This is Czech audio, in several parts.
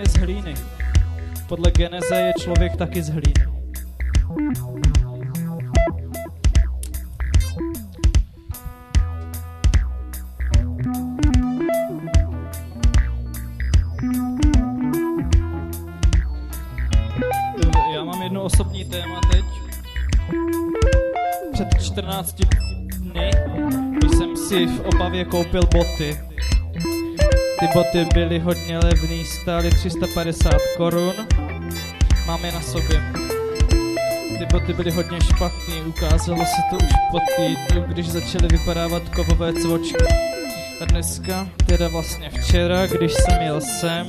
je z hlíny. Podle geneze je člověk taky z hlíny. Já mám jedno osobní téma teď. Před 14 dny, když jsem si v Opavě koupil boty. Ty boty byly hodně levný, stály 350 korun. Mám je na sobě. Ty boty byly hodně špatný, ukázalo se to už po týdnu, když začaly vypadávat kovové cvočky. A dneska, teda vlastně včera, když jsem jel sem,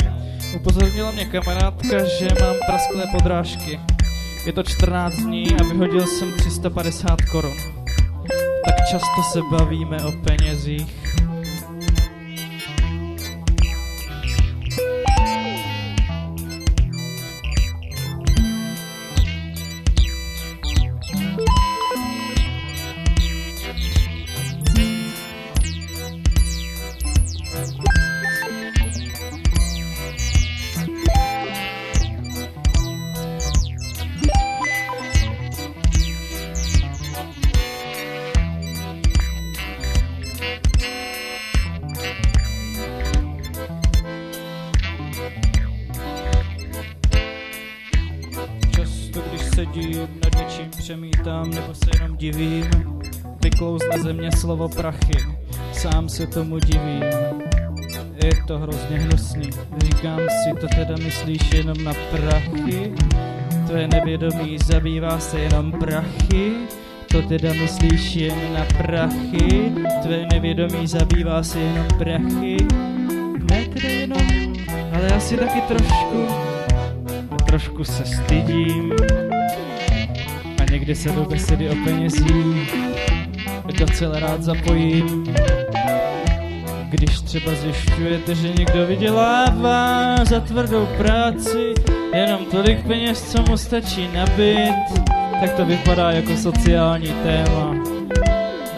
upozornila mě kamarádka, že mám prasklé podrážky. Je to 14 dní a vyhodil jsem 350 korun. Tak často se bavíme o penězích. Nad něčím přemítám nebo se jenom divím, vyklouzne ze mě slovo prachy, sám se tomu divím. Je to hrozně hnusný, říkám si, to teda myslíš jenom na prachy? Tvoje nevědomí zabývá se jenom prachy? To teda myslíš jen na prachy? Tvoje nevědomí zabývá se jenom prachy? Ne teda jenom, ale asi taky trošku trošku se stydím někdy se do besedy o penězích docela rád zapojím. Když třeba zjišťujete, že někdo vydělává za tvrdou práci jenom tolik peněz, co mu stačí nabít, tak to vypadá jako sociální téma.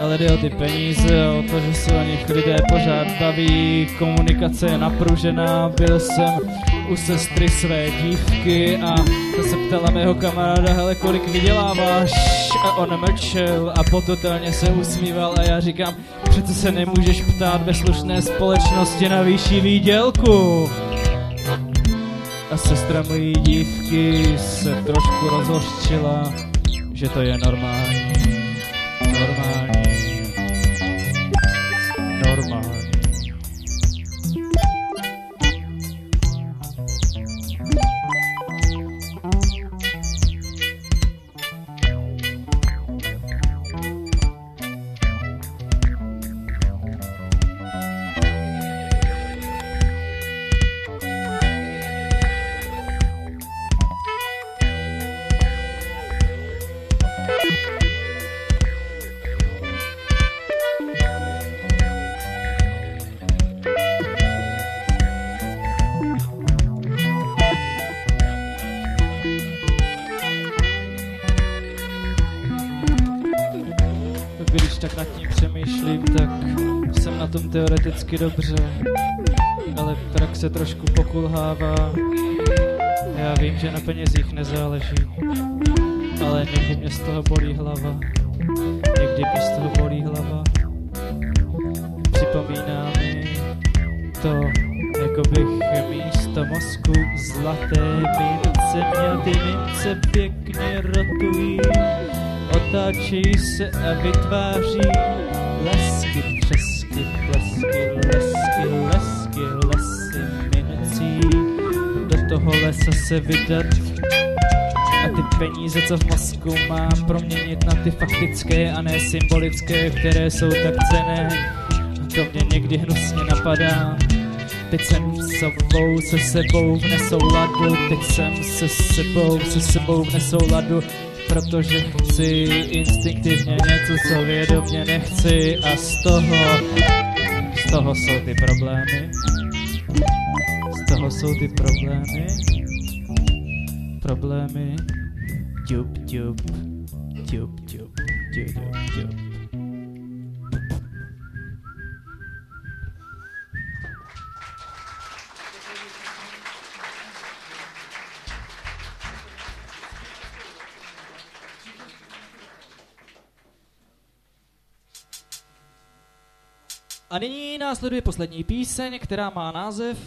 Ale jde o ty peníze, o to, že se o nich lidé pořád baví, komunikace je napružená, byl jsem u sestry své dívky a ta se ptala mého kamaráda, hele, kolik vyděláváš? A on mlčel a pototelně se usmíval a já říkám, přece se nemůžeš ptát ve slušné společnosti na výši výdělku. A sestra mojí dívky se trošku rozhořčila, že to je. Normální. Tak nad tím přemýšlím, tak jsem na tom teoreticky dobře, ale praxe trošku pokulhává. Já vím, že na penězích nezáleží, ale někdy mě z toho bolí hlava. Někdy mě z toho bolí hlava. Připomíná mi to, jako bych místo mozku zlaté mince měl ty mince pěkně rotují. Otáčí se a vytváří lesky, třesky, plesky, lesky, lesky, lesy mincí. Do toho lesa se vydat a ty peníze, co v mozku mám, proměnit na ty faktické a ne symbolické, které jsou tak cené. To mě někdy hnusně napadá. Teď jsem sebou, se sebou v nesouladu, teď jsem se sebou, se sebou v nesouladu, protože chci instinktivně něco, co vědomě nechci a z toho, z toho jsou ty problémy. Z toho jsou ty problémy. Problémy. Ťup, ťup, ťup, ťup, ťup, ťup, A nyní následuje poslední píseň, která má název